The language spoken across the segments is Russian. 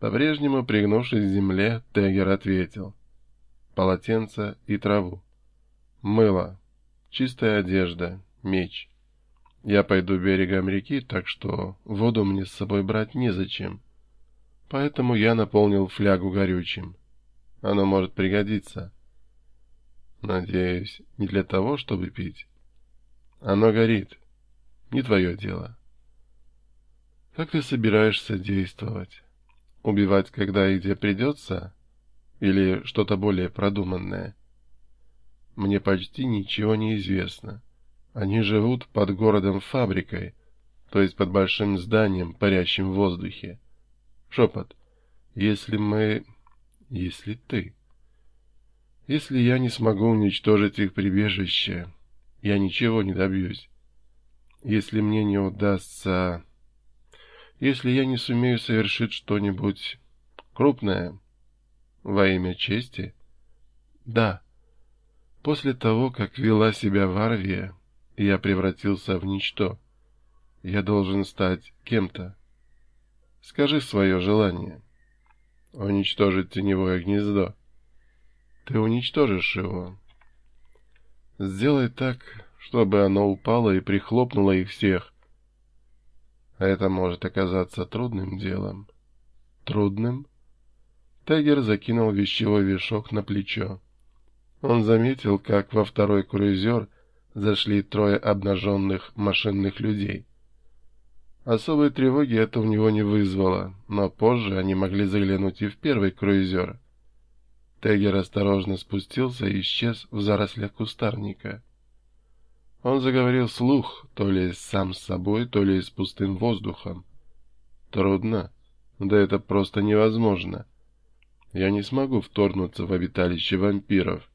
По-прежнему, пригнувшись к земле, Тегер ответил. Полотенце и траву. Мыло. Чистая одежда. Меч. Я пойду берегом реки, так что воду мне с собой брать незачем. Поэтому я наполнил флягу горючим. Оно может пригодиться. Надеюсь, не для того, чтобы пить. Оно горит. Не твое дело. Как ты собираешься действовать? Убивать, когда и где придется? Или что-то более продуманное? Мне почти ничего не известно. Они живут под городом-фабрикой, то есть под большим зданием, парящим в воздухе. Шепот. Если мы... Если ты... Если я не смогу уничтожить их прибежище, я ничего не добьюсь. Если мне не удастся... Если я не сумею совершить что-нибудь крупное во имя чести... Да. После того, как вела себя Варвия, я превратился в ничто. Я должен стать кем-то. Скажи свое желание. Уничтожить теневое гнездо. Ты уничтожишь его. Сделай так, чтобы оно упало и прихлопнуло их всех. Это может оказаться трудным делом. Трудным? Тегер закинул вещевой вешок на плечо. Он заметил, как во второй круизер зашли трое обнаженных машинных людей. Особой тревоги это у него не вызвало, но позже они могли заглянуть и в первый круизер. Тегер осторожно спустился и исчез в зарослях кустарника. Он заговорил слух, то ли сам с собой, то ли с пустым воздухом. Трудно? Да это просто невозможно. Я не смогу вторгнуться в обиталище вампиров.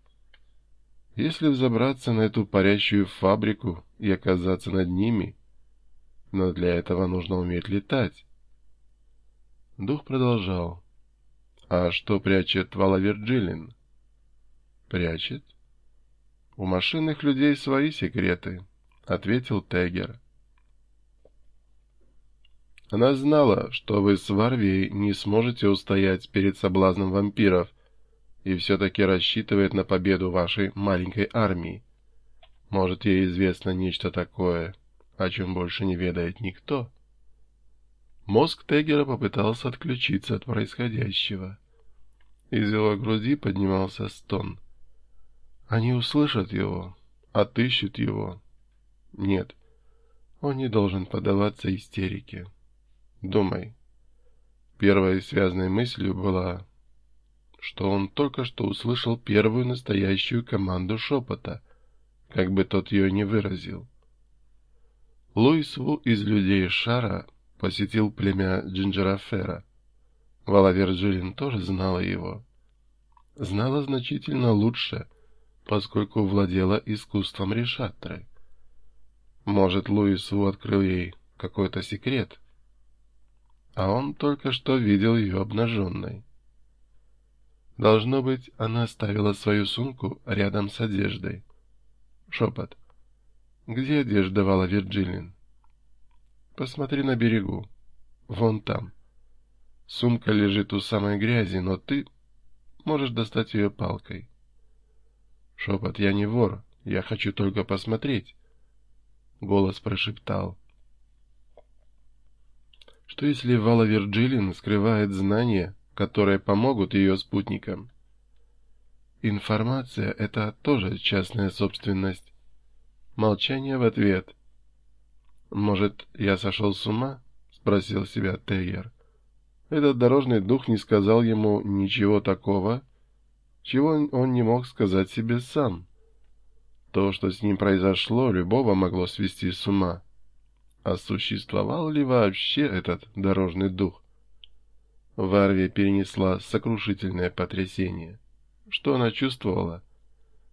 Если взобраться на эту парящую фабрику и оказаться над ними, но для этого нужно уметь летать. Дух продолжал. А что прячет Вала Вирджилин? Прячет? У машинных людей свои секреты, ответил Тегер. Она знала, что вы с Варвией не сможете устоять перед соблазном вампиров — и все-таки рассчитывает на победу вашей маленькой армии. Может, ей известно нечто такое, о чем больше не ведает никто. Мозг Тегера попытался отключиться от происходящего. Из его груди поднимался стон. Они услышат его, отыщут его. Нет, он не должен поддаваться истерике. Думай. Первой связанной мыслью была что он только что услышал первую настоящую команду шепота, как бы тот ее не выразил. Луис Ву из «Людей Шара» посетил племя Джинджерафера. Вала Вирджилин тоже знала его. Знала значительно лучше, поскольку владела искусством решатры. Может, Луис Ву открыл ей какой-то секрет, а он только что видел ее обнаженной. Должно быть, она оставила свою сумку рядом с одеждой. Шепот. Где одежда Вала Вирджилин? Посмотри на берегу. Вон там. Сумка лежит у самой грязи, но ты можешь достать ее палкой. Шепот. Я не вор. Я хочу только посмотреть. Голос прошептал. Что если Вала Вирджилин скрывает знания, которые помогут ее спутникам. Информация — это тоже частная собственность. Молчание в ответ. «Может, я сошел с ума?» — спросил себя Тейер. Этот дорожный дух не сказал ему ничего такого, чего он не мог сказать себе сам. То, что с ним произошло, любого могло свести с ума. А существовал ли вообще этот дорожный дух? Варвия перенесла сокрушительное потрясение. Что она чувствовала?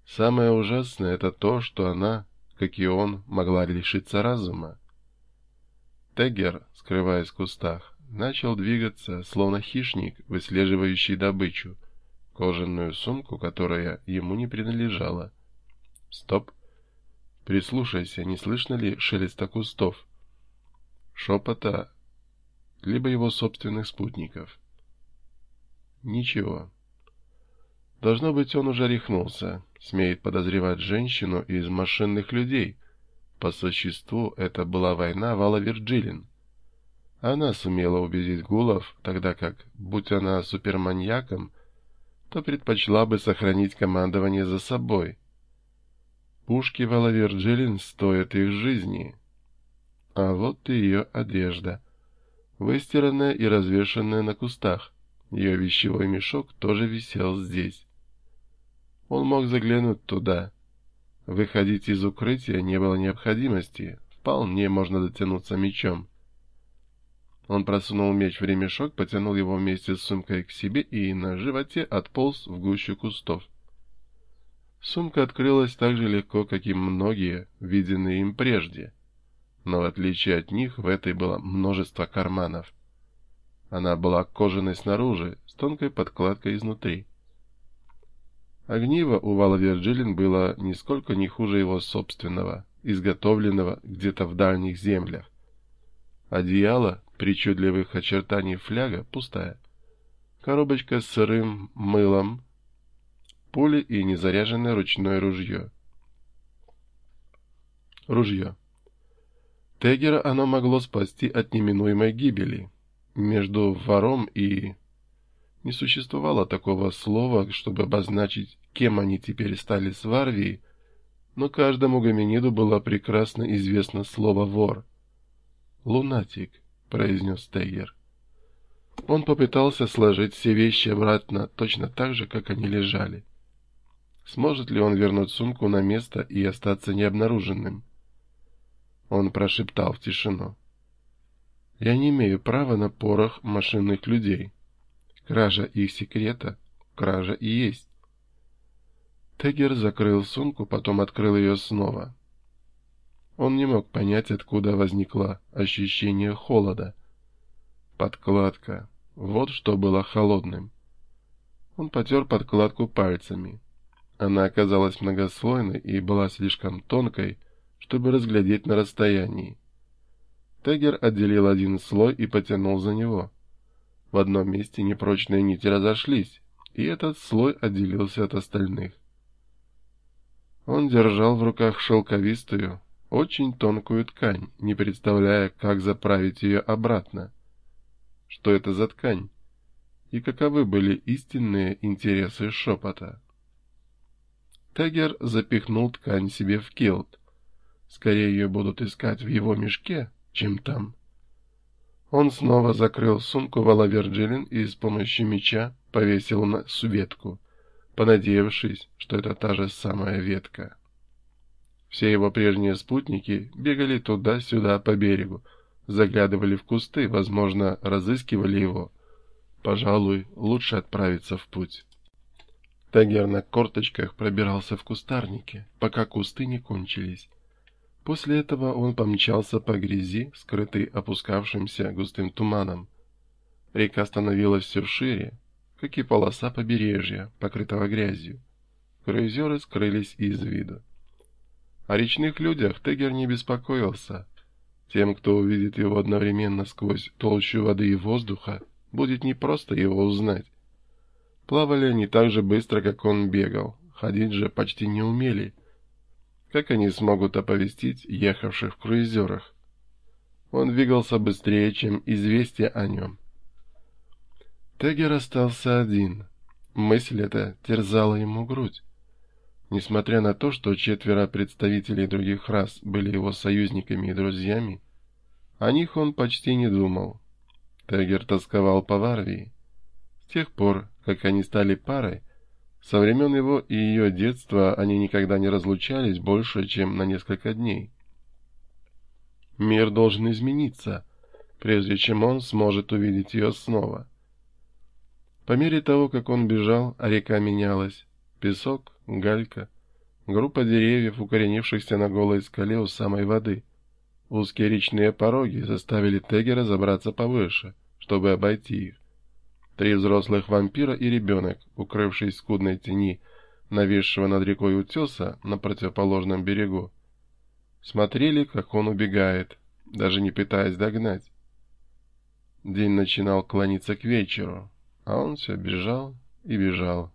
Самое ужасное — это то, что она, как и он, могла лишиться разума. Тегер, скрываясь в кустах, начал двигаться, словно хищник, выслеживающий добычу, кожаную сумку, которая ему не принадлежала. Стоп! Прислушайся, не слышно ли шелеста кустов? Шепота либо его собственных спутников. Ничего. Должно быть, он уже рехнулся, смеет подозревать женщину из машинных людей. По существу это была война Вала Вирджилин. Она сумела убедить Гулов, тогда как, будь она суперманьяком, то предпочла бы сохранить командование за собой. Пушки Вала Вирджилин стоят их жизни. А вот и ее одежда, выстиранная и развешанная на кустах. Ее вещевой мешок тоже висел здесь. Он мог заглянуть туда. Выходить из укрытия не было необходимости, вполне можно дотянуться мечом. Он просунул меч в ремешок, потянул его вместе с сумкой к себе и на животе отполз в гущу кустов. Сумка открылась так же легко, как и многие, виденные им прежде. Но в отличие от них, в этой было множество карманов. Она была кожаной снаружи, с тонкой подкладкой изнутри. Огниво у Вала Вирджилин было нисколько не хуже его собственного, изготовленного где-то в дальних землях. Одеяло, причудливых очертаний фляга, пустая. Коробочка с сырым мылом, пули и незаряженное ручное ружье. Ружье. Тегера оно могло спасти от неминуемой гибели. Между вором и не существовало такого слова, чтобы обозначить, кем они теперь стали с Варвией, но каждому гоминиду было прекрасно известно слово «вор». «Лунатик», — произнес Тейгер. Он попытался сложить все вещи обратно точно так же, как они лежали. Сможет ли он вернуть сумку на место и остаться необнаруженным? Он прошептал в тишину. «Я не имею права на порох машинных людей». Кража их секрета, кража и есть. Тегер закрыл сумку, потом открыл ее снова. Он не мог понять, откуда возникло ощущение холода. Подкладка. Вот что было холодным. Он потер подкладку пальцами. Она оказалась многослойной и была слишком тонкой, чтобы разглядеть на расстоянии. Тегер отделил один слой и потянул за него. В одном месте непрочные нити разошлись, и этот слой отделился от остальных. Он держал в руках шелковистую, очень тонкую ткань, не представляя, как заправить ее обратно. Что это за ткань? И каковы были истинные интересы шепота? Тегер запихнул ткань себе в килт. Скорее ее будут искать в его мешке, чем там. Он снова закрыл сумку Вала Вирджилин и с помощью меча повесил на ветку, понадеявшись, что это та же самая ветка. Все его прежние спутники бегали туда-сюда по берегу, заглядывали в кусты, возможно, разыскивали его. Пожалуй, лучше отправиться в путь. Тагер на корточках пробирался в кустарнике, пока кусты не кончились. После этого он помчался по грязи, скрытой опускавшимся густым туманом. Река становилась все шире, как и полоса побережья, покрытого грязью. Круизеры скрылись из виду. О речных людях Тегер не беспокоился. Тем, кто увидит его одновременно сквозь толщу воды и воздуха, будет непросто его узнать. Плавали они так же быстро, как он бегал, ходить же почти не умели — как они смогут оповестить ехавших в круизерах? Он двигался быстрее, чем известие о нем. Тегер остался один. Мысль эта терзала ему грудь. Несмотря на то, что четверо представителей других рас были его союзниками и друзьями, о них он почти не думал. Тегер тосковал по Варвии. С тех пор, как они стали парой, со времен его и ее детства они никогда не разлучались больше, чем на несколько дней. Мир должен измениться, прежде чем он сможет увидеть ее снова. По мере того, как он бежал, река менялась. Песок, галька, группа деревьев, укоренившихся на голой скале у самой воды. Узкие речные пороги заставили Тегера забраться повыше, чтобы обойти их. Три взрослых вампира и ребенок, укрывшись в скудной тени нависшего над рекой утеса на противоположном берегу, смотрели, как он убегает, даже не пытаясь догнать. День начинал клониться к вечеру, А он все бежал и бежал.